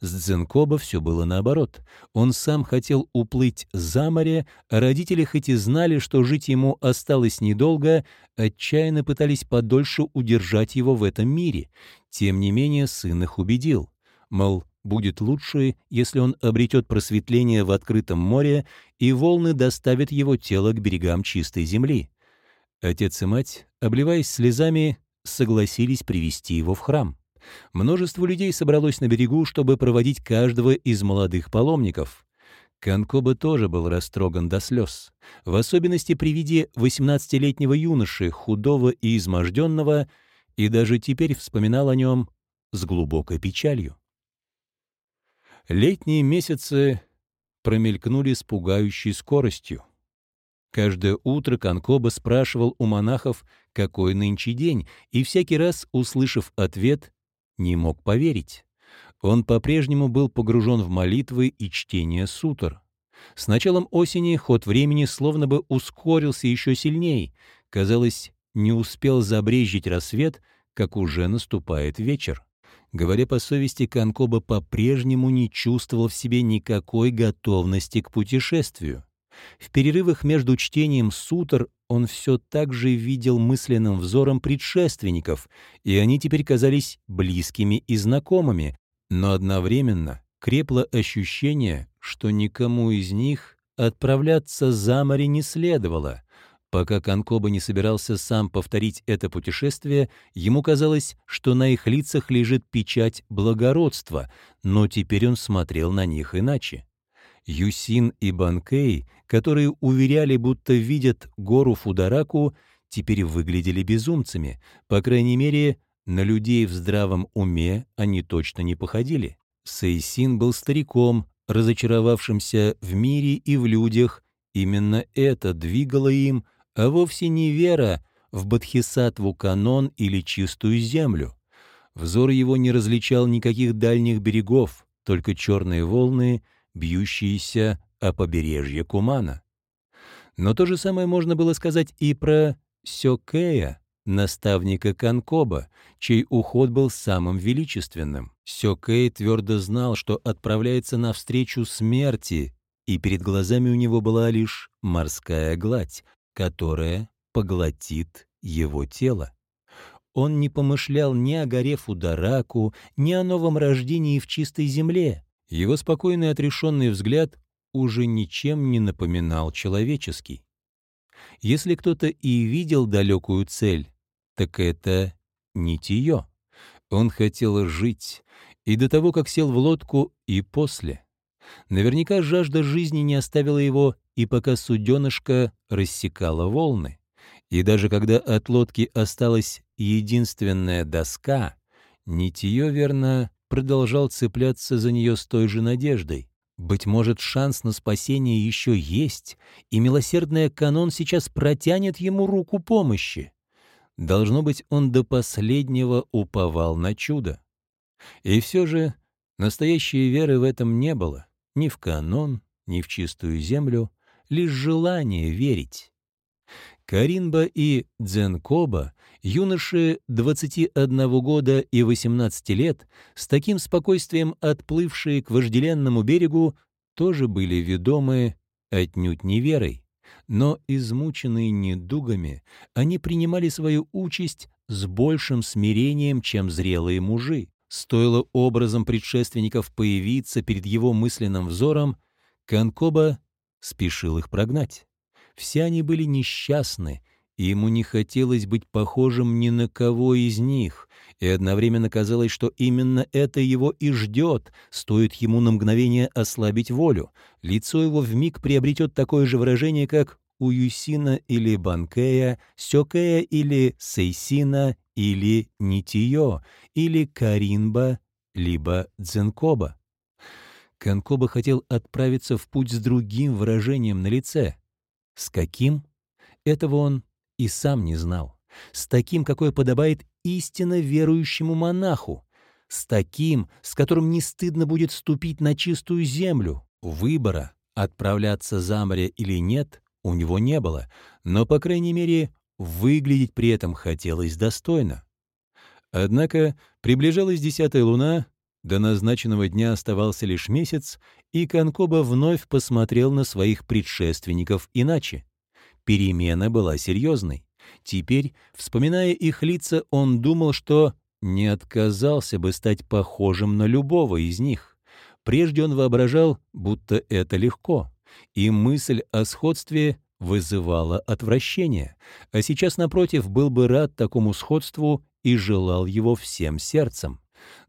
С Дзенкоба все было наоборот. Он сам хотел уплыть за море, а родители хоть и знали, что жить ему осталось недолго, отчаянно пытались подольше удержать его в этом мире. Тем не менее сын их убедил. Мол, будет лучше, если он обретет просветление в открытом море, и волны доставят его тело к берегам чистой земли. Отец и мать, обливаясь слезами, согласились привести его в храм. Множество людей собралось на берегу, чтобы проводить каждого из молодых паломников. Канкоба тоже был растроган до слез, в особенности при виде 18-летнего юноши, худого и изможденного, и даже теперь вспоминал о нем с глубокой печалью. Летние месяцы промелькнули с пугающей скоростью. Каждое утро Канкоба спрашивал у монахов, какой нынче день, и всякий раз, услышав ответ, не мог поверить. Он по-прежнему был погружен в молитвы и чтение сутр. С началом осени ход времени словно бы ускорился еще сильней. Казалось, не успел забрежить рассвет, как уже наступает вечер. Говоря по совести, Канкоба по-прежнему не чувствовал в себе никакой готовности к путешествию. В перерывах между чтением сутр он все так же видел мысленным взором предшественников, и они теперь казались близкими и знакомыми, но одновременно крепло ощущение, что никому из них отправляться за море не следовало. Пока Конкоба не собирался сам повторить это путешествие, ему казалось, что на их лицах лежит печать благородства, но теперь он смотрел на них иначе. Юсин и Банкей, которые уверяли, будто видят гору Фудараку, теперь выглядели безумцами, по крайней мере, на людей в здравом уме они точно не походили. Сейсин был стариком, разочаровавшимся в мире и в людях. Именно это двигало им, а вовсе не вера в Бадхисатву канон или чистую землю. Взор его не различал никаких дальних берегов, только черные волны, бьющиеся о побережье Кумана. Но то же самое можно было сказать и про Сёкея, наставника Канкоба, чей уход был самым величественным. Сёкей твердо знал, что отправляется навстречу смерти, и перед глазами у него была лишь морская гладь, которая поглотит его тело. Он не помышлял ни о горе Фудараку, ни о новом рождении в чистой земле. Его спокойный отрешенный взгляд уже ничем не напоминал человеческий. Если кто-то и видел далекую цель, так это нитье. Он хотел жить и до того, как сел в лодку, и после. Наверняка жажда жизни не оставила его, и пока суденышко рассекало волны. И даже когда от лодки осталась единственная доска, нитье, верно, продолжал цепляться за нее с той же надеждой. Быть может, шанс на спасение еще есть, и милосердный канон сейчас протянет ему руку помощи. Должно быть, он до последнего уповал на чудо. И все же настоящей веры в этом не было, ни в канон, ни в чистую землю, лишь желание верить. Каринба и Дзенкоба, юноши 21 года и 18 лет, с таким спокойствием отплывшие к вожделенному берегу, тоже были ведомы отнюдь не верой. Но, измученные недугами, они принимали свою участь с большим смирением, чем зрелые мужи. Стоило образом предшественников появиться перед его мысленным взором, Канкоба спешил их прогнать. Все они были несчастны, и ему не хотелось быть похожим ни на кого из них, и одновременно казалось, что именно это его и ждет, стоит ему на мгновение ослабить волю. Лицо его вмиг приобретет такое же выражение, как у Юсина или Банкея, Сёкея или Сейсина или Нитиё, или Каринба, либо Дзенкоба. Канкоба хотел отправиться в путь с другим выражением на лице — с каким? Этого он и сам не знал. С таким, какое подобает истинно верующему монаху. С таким, с которым не стыдно будет ступить на чистую землю. Выбора, отправляться за море или нет, у него не было, но, по крайней мере, выглядеть при этом хотелось достойно. Однако приближалась десятая луна, до назначенного дня оставался лишь месяц, и Конкоба вновь посмотрел на своих предшественников иначе. Перемена была серьезной. Теперь, вспоминая их лица, он думал, что не отказался бы стать похожим на любого из них. Прежде он воображал, будто это легко, и мысль о сходстве вызывала отвращение, а сейчас, напротив, был бы рад такому сходству и желал его всем сердцем.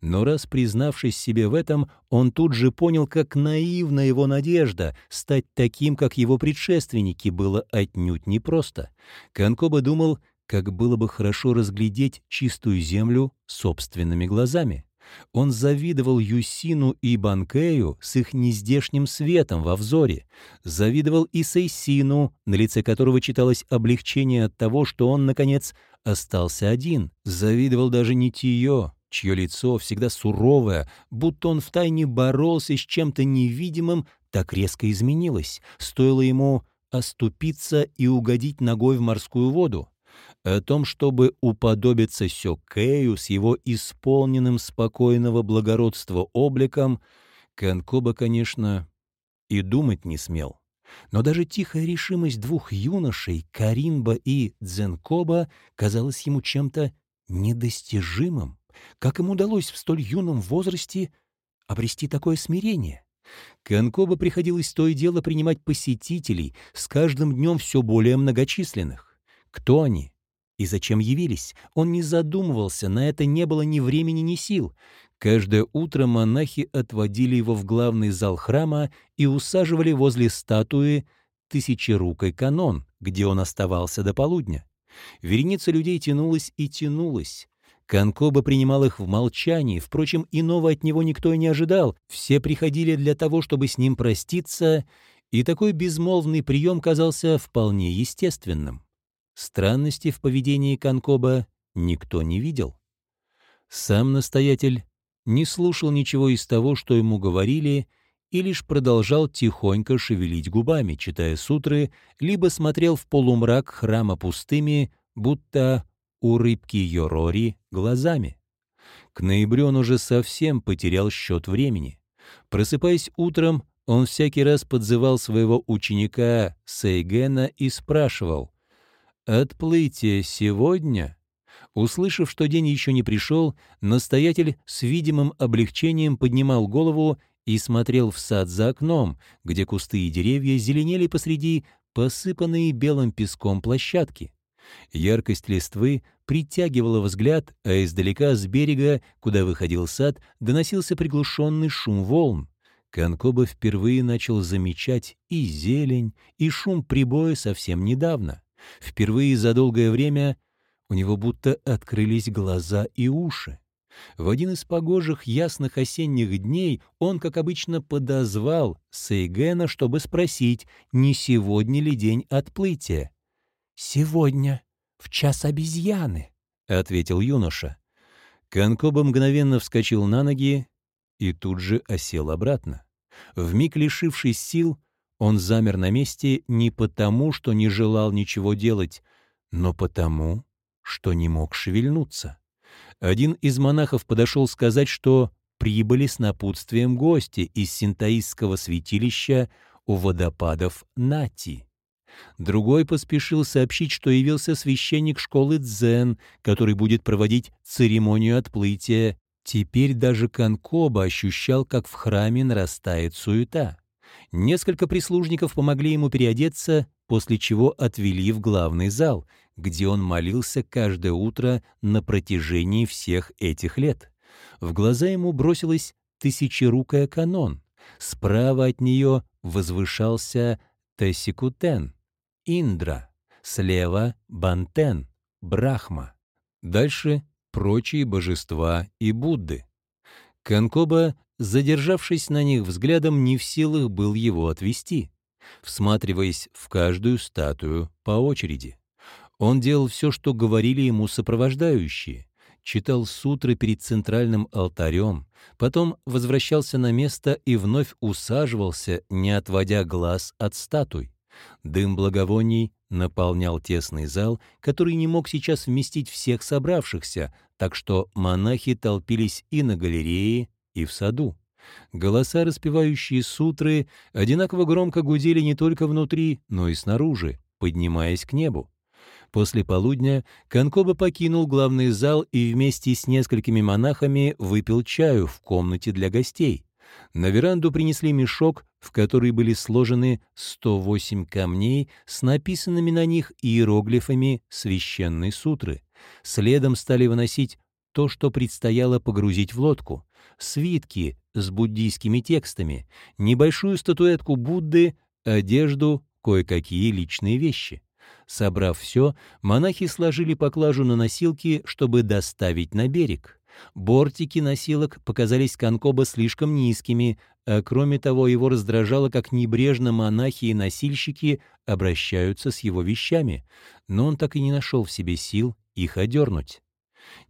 Но раз признавшись себе в этом, он тут же понял, как наивна его надежда стать таким, как его предшественники, было отнюдь непросто. Канкоба думал, как было бы хорошо разглядеть чистую землю собственными глазами. Он завидовал Юсину и Банкею с их нездешним светом во взоре, завидовал и Сейсину, на лице которого читалось облегчение от того, что он, наконец, остался один, завидовал даже Нитиё, чье лицо всегда суровое, будто он втайне боролся с чем-то невидимым, так резко изменилось, стоило ему оступиться и угодить ногой в морскую воду. О том, чтобы уподобиться Сёкею с его исполненным спокойного благородства обликом, Канкоба, конечно, и думать не смел. Но даже тихая решимость двух юношей, Каринба и Дзенкоба, казалась ему чем-то недостижимым. Как им удалось в столь юном возрасте обрести такое смирение? Канкоба приходилось то и дело принимать посетителей, с каждым днем все более многочисленных. Кто они? И зачем явились? Он не задумывался, на это не было ни времени, ни сил. Каждое утро монахи отводили его в главный зал храма и усаживали возле статуи Тысячерукой Канон, где он оставался до полудня. Вереница людей тянулась и тянулась. Конкоба принимал их в молчании, впрочем, иного от него никто и не ожидал. Все приходили для того, чтобы с ним проститься, и такой безмолвный прием казался вполне естественным. Странности в поведении Конкоба никто не видел. Сам настоятель не слушал ничего из того, что ему говорили, и лишь продолжал тихонько шевелить губами, читая сутры, либо смотрел в полумрак храма пустыми, будто у рыбки Йорори глазами. К ноябрю он уже совсем потерял счет времени. Просыпаясь утром, он всякий раз подзывал своего ученика Сейгена и спрашивал «Отплытие сегодня?» Услышав, что день еще не пришел, настоятель с видимым облегчением поднимал голову и смотрел в сад за окном, где кусты и деревья зеленели посреди посыпанные белым песком площадки. Яркость листвы притягивала взгляд, а издалека с берега, куда выходил сад, доносился приглушенный шум волн. Конкоба впервые начал замечать и зелень, и шум прибоя совсем недавно. Впервые за долгое время у него будто открылись глаза и уши. В один из погожих ясных осенних дней он, как обычно, подозвал Сейгена, чтобы спросить, не сегодня ли день отплытия. «Сегодня, в час обезьяны», — ответил юноша. Конкоба мгновенно вскочил на ноги и тут же осел обратно. Вмиг лишившись сил, он замер на месте не потому, что не желал ничего делать, но потому, что не мог шевельнуться. Один из монахов подошел сказать, что прибыли с напутствием гости из синтаистского святилища у водопадов Нати. Другой поспешил сообщить, что явился священник школы Дзен, который будет проводить церемонию отплытия. Теперь даже Канкоба ощущал, как в храме нарастает суета. Несколько прислужников помогли ему переодеться, после чего отвели в главный зал, где он молился каждое утро на протяжении всех этих лет. В глаза ему бросилась тысячерукая канон. Справа от нее возвышался Тесикутен, Индра, слева — Бантен, Брахма. Дальше — прочие божества и Будды. Канкоба, задержавшись на них взглядом, не в силах был его отвести, всматриваясь в каждую статую по очереди. Он делал все, что говорили ему сопровождающие, читал сутры перед центральным алтарем, потом возвращался на место и вновь усаживался, не отводя глаз от статуй. Дым благовоний наполнял тесный зал, который не мог сейчас вместить всех собравшихся, так что монахи толпились и на галерее, и в саду. Голоса, распевающие сутры, одинаково громко гудели не только внутри, но и снаружи, поднимаясь к небу. После полудня Конкоба покинул главный зал и вместе с несколькими монахами выпил чаю в комнате для гостей. На веранду принесли мешок, в который были сложены 108 камней с написанными на них иероглифами священной сутры. Следом стали выносить то, что предстояло погрузить в лодку. Свитки с буддийскими текстами, небольшую статуэтку Будды, одежду, кое-какие личные вещи. Собрав все, монахи сложили поклажу на носилки, чтобы доставить на берег. Бортики носилок показались Конкоба слишком низкими, а кроме того его раздражало, как небрежно монахи и носильщики обращаются с его вещами, но он так и не нашел в себе сил их одернуть.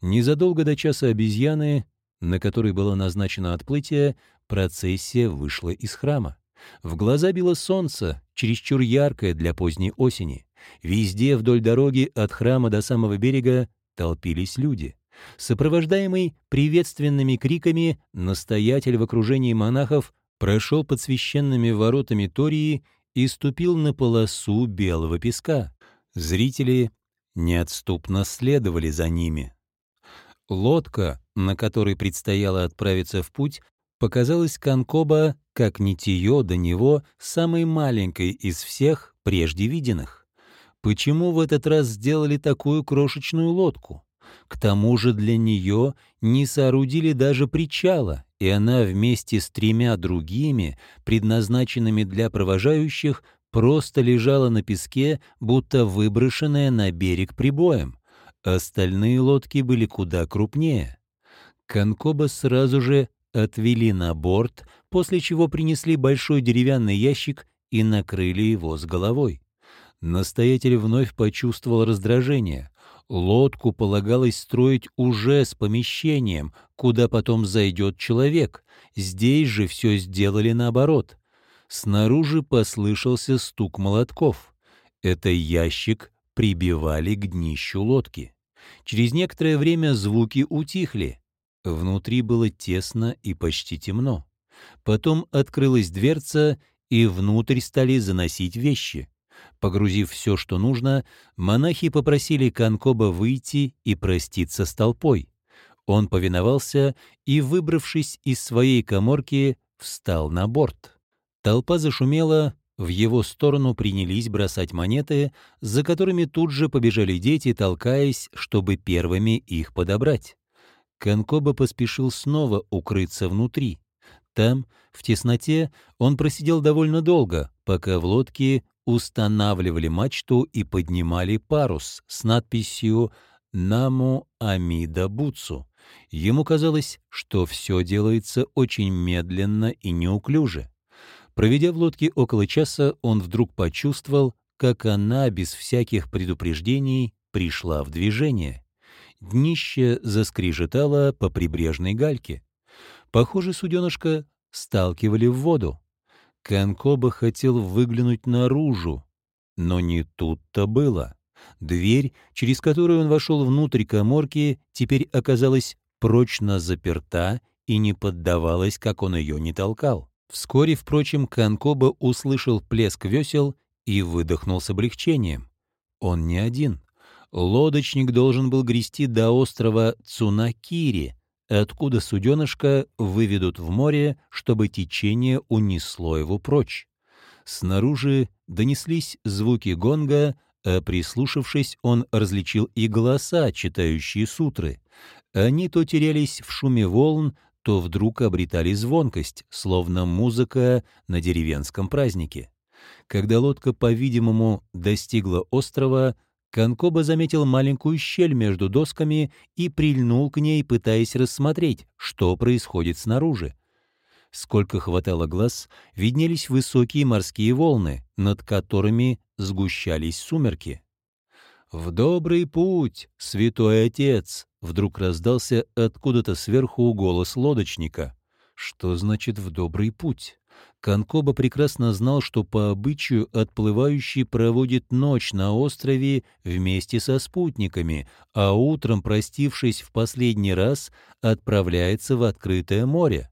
Незадолго до часа обезьяны, на который было назначено отплытие, процессия вышла из храма. В глаза било солнце, чересчур яркое для поздней осени. Везде вдоль дороги от храма до самого берега толпились люди. Сопровождаемый приветственными криками, настоятель в окружении монахов прошел под священными воротами Тории и ступил на полосу белого песка. Зрители неотступно следовали за ними. Лодка, на которой предстояло отправиться в путь, показалась Конкоба, как нитье до него, самой маленькой из всех прежде виденных. Почему в этот раз сделали такую крошечную лодку? К тому же для нее не соорудили даже причала, и она вместе с тремя другими, предназначенными для провожающих, просто лежала на песке, будто выброшенная на берег прибоем. Остальные лодки были куда крупнее. Конкоба сразу же отвели на борт, после чего принесли большой деревянный ящик и накрыли его с головой. Настоятель вновь почувствовал раздражение. Лодку полагалось строить уже с помещением, куда потом зайдет человек. Здесь же все сделали наоборот. Снаружи послышался стук молотков. Это ящик прибивали к днищу лодки. Через некоторое время звуки утихли. Внутри было тесно и почти темно. Потом открылась дверца, и внутрь стали заносить вещи. Погрузив все, что нужно, монахи попросили Конкоба выйти и проститься с толпой. Он повиновался и, выбравшись из своей коморки, встал на борт. Толпа зашумела, в его сторону принялись бросать монеты, за которыми тут же побежали дети, толкаясь, чтобы первыми их подобрать. Конкоба поспешил снова укрыться внутри. Там, в тесноте, он просидел довольно долго, пока в лодке устанавливали мачту и поднимали парус с надписью «Наму Амида Буцу». Ему казалось, что все делается очень медленно и неуклюже. Проведя в лодке около часа, он вдруг почувствовал, как она без всяких предупреждений пришла в движение. Днище заскрежетало по прибрежной гальке. Похоже, суденышко сталкивали в воду. Канкоба хотел выглянуть наружу, но не тут-то было. Дверь, через которую он вошел внутрь коморки, теперь оказалась прочно заперта и не поддавалась, как он ее не толкал. Вскоре, впрочем, Канкоба услышал плеск весел и выдохнул с облегчением. Он не один. Лодочник должен был грести до острова Цунакири, откуда суденышко выведут в море, чтобы течение унесло его прочь. Снаружи донеслись звуки гонга, а прислушавшись, он различил и голоса, читающие сутры. Они то терялись в шуме волн, то вдруг обретали звонкость, словно музыка на деревенском празднике. Когда лодка, по-видимому, достигла острова, Конкоба заметил маленькую щель между досками и прильнул к ней, пытаясь рассмотреть, что происходит снаружи. Сколько хватало глаз, виднелись высокие морские волны, над которыми сгущались сумерки. «В добрый путь, святой отец!» — вдруг раздался откуда-то сверху голос лодочника. «Что значит «в добрый путь»?» Конкоба прекрасно знал, что по обычаю отплывающий проводит ночь на острове вместе со спутниками, а утром, простившись в последний раз, отправляется в открытое море.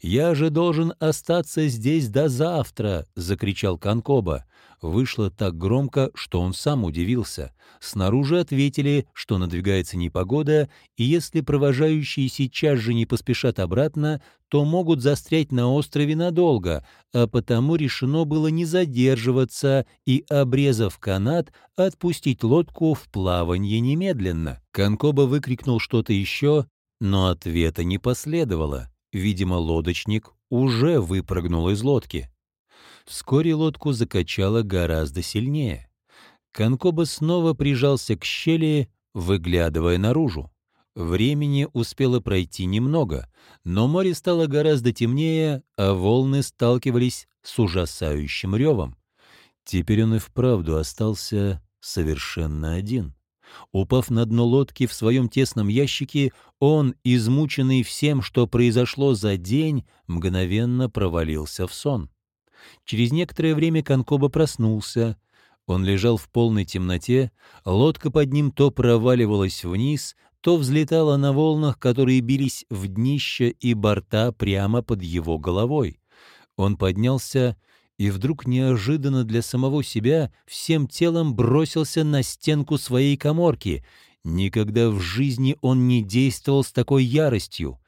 «Я же должен остаться здесь до завтра!» — закричал Конкоба вышло так громко, что он сам удивился. Снаружи ответили, что надвигается непогода, и если провожающие сейчас же не поспешат обратно, то могут застрять на острове надолго, а потому решено было не задерживаться и, обрезав канат, отпустить лодку в плаванье немедленно. Конкоба выкрикнул что-то еще, но ответа не последовало. Видимо, лодочник уже выпрыгнул из лодки. Вскоре лодку закачало гораздо сильнее. Конкоба снова прижался к щели, выглядывая наружу. Времени успело пройти немного, но море стало гораздо темнее, а волны сталкивались с ужасающим ревом. Теперь он и вправду остался совершенно один. Упав на дно лодки в своем тесном ящике, он, измученный всем, что произошло за день, мгновенно провалился в сон. Через некоторое время Конкоба проснулся. Он лежал в полной темноте, лодка под ним то проваливалась вниз, то взлетала на волнах, которые бились в днище и борта прямо под его головой. Он поднялся и вдруг неожиданно для самого себя всем телом бросился на стенку своей коморки. Никогда в жизни он не действовал с такой яростью.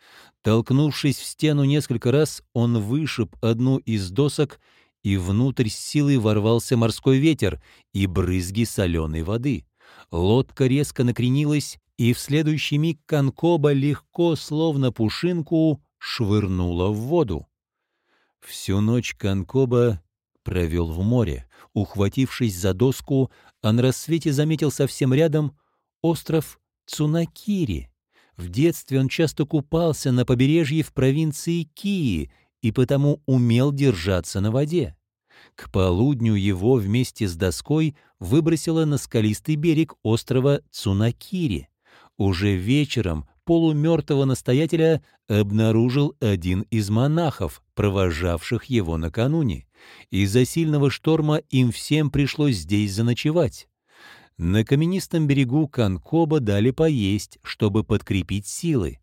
Толкнувшись в стену несколько раз, он вышиб одну из досок, и внутрь с силой ворвался морской ветер и брызги соленой воды. Лодка резко накренилась, и в следующий миг Конкоба легко, словно пушинку, швырнула в воду. Всю ночь Конкоба провел в море. Ухватившись за доску, а на рассвете заметил совсем рядом остров Цунакири. В детстве он часто купался на побережье в провинции Кии и потому умел держаться на воде. К полудню его вместе с доской выбросило на скалистый берег острова Цунакири. Уже вечером полумертвого настоятеля обнаружил один из монахов, провожавших его накануне. Из-за сильного шторма им всем пришлось здесь заночевать. На каменистом берегу Канкоба дали поесть, чтобы подкрепить силы.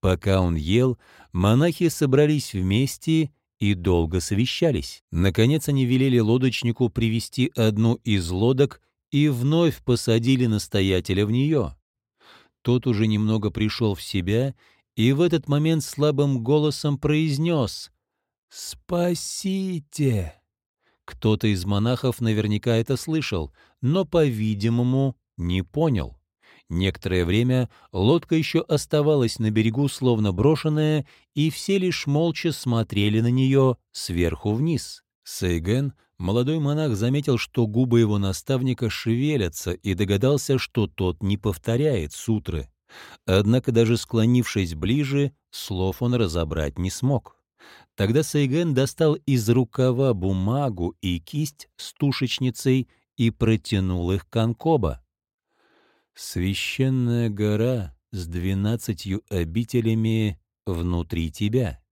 Пока он ел, монахи собрались вместе и долго совещались. Наконец они велели лодочнику привести одну из лодок и вновь посадили настоятеля в нее. Тот уже немного пришел в себя и в этот момент слабым голосом произнес «Спасите!». Кто-то из монахов наверняка это слышал, но, по-видимому, не понял. Некоторое время лодка еще оставалась на берегу, словно брошенная, и все лишь молча смотрели на нее сверху вниз. Сейген, молодой монах, заметил, что губы его наставника шевелятся, и догадался, что тот не повторяет сутры. Однако даже склонившись ближе, слов он разобрать не смог. Тогда Сейген достал из рукава бумагу и кисть с тушечницей и протянул их к Анкоба. «Священная гора с двенадцатью обителями внутри тебя.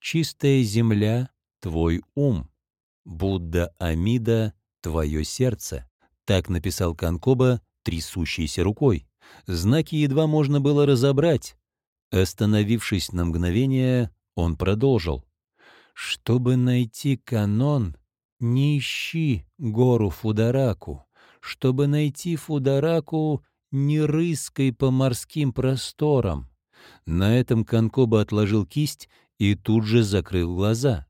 Чистая земля — твой ум. Будда Амида — твое сердце». Так написал Канкоба трясущейся рукой. Знаки едва можно было разобрать. Остановившись на мгновение, он продолжил. «Чтобы найти канон, не ищи гору Фудараку. Чтобы найти Фудараку, не рыскай по морским просторам». На этом Канкоба отложил кисть и тут же закрыл глаза.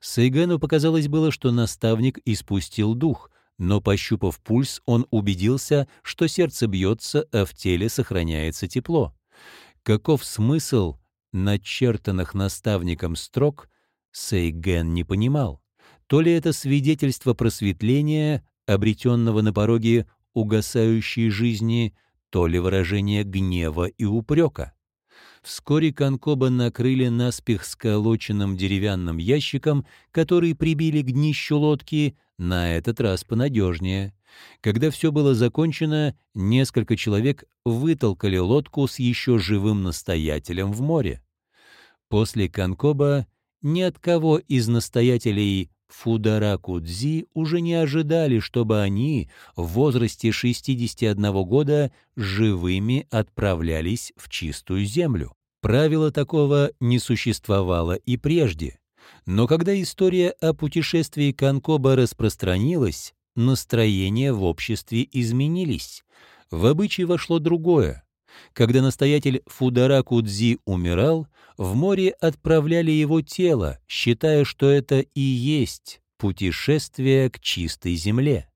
Сайгану показалось было, что наставник испустил дух, но, пощупав пульс, он убедился, что сердце бьется, а в теле сохраняется тепло. Каков смысл начертанных наставником строк, Сейген не понимал. То ли это свидетельство просветления, обретенного на пороге угасающей жизни, то ли выражение гнева и упрека. Вскоре Конкоба накрыли наспех сколоченным деревянным ящиком, который прибили к днищу лодки, на этот раз понадежнее. Когда все было закончено, несколько человек вытолкали лодку с еще живым настоятелем в море. После Конкоба ни от кого из настоятелей Фударакудзи уже не ожидали, чтобы они в возрасте 61 года живыми отправлялись в чистую землю. Правила такого не существовало и прежде. Но когда история о путешествии Канкоба распространилась, настроения в обществе изменились. В обычай вошло другое. Когда настоятель Фударакудзи умирал, в море отправляли его тело, считая, что это и есть путешествие к чистой земле.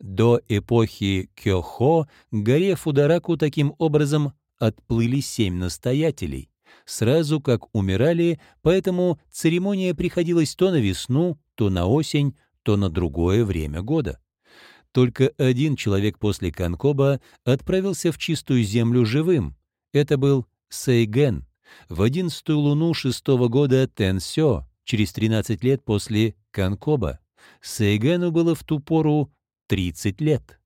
До эпохи Кёхо горе Фудараку таким образом отплыли семь настоятелей. Сразу как умирали, поэтому церемония приходилась то на весну, то на осень, то на другое время года. Только один человек после Канкоба отправился в чистую землю живым. Это был Сейген, в одиннадцатую луну шестого года Тенсё, через 13 лет после Канкоба. Сейгену было в ту пору 30 лет.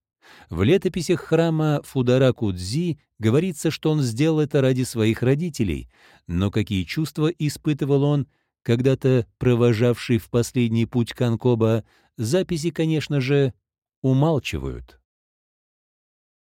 В летописях храма Фударакудзи говорится, что он сделал это ради своих родителей, но какие чувства испытывал он, когда-то провожавший в последний путь Канкоба, записи, конечно же, умалчивают.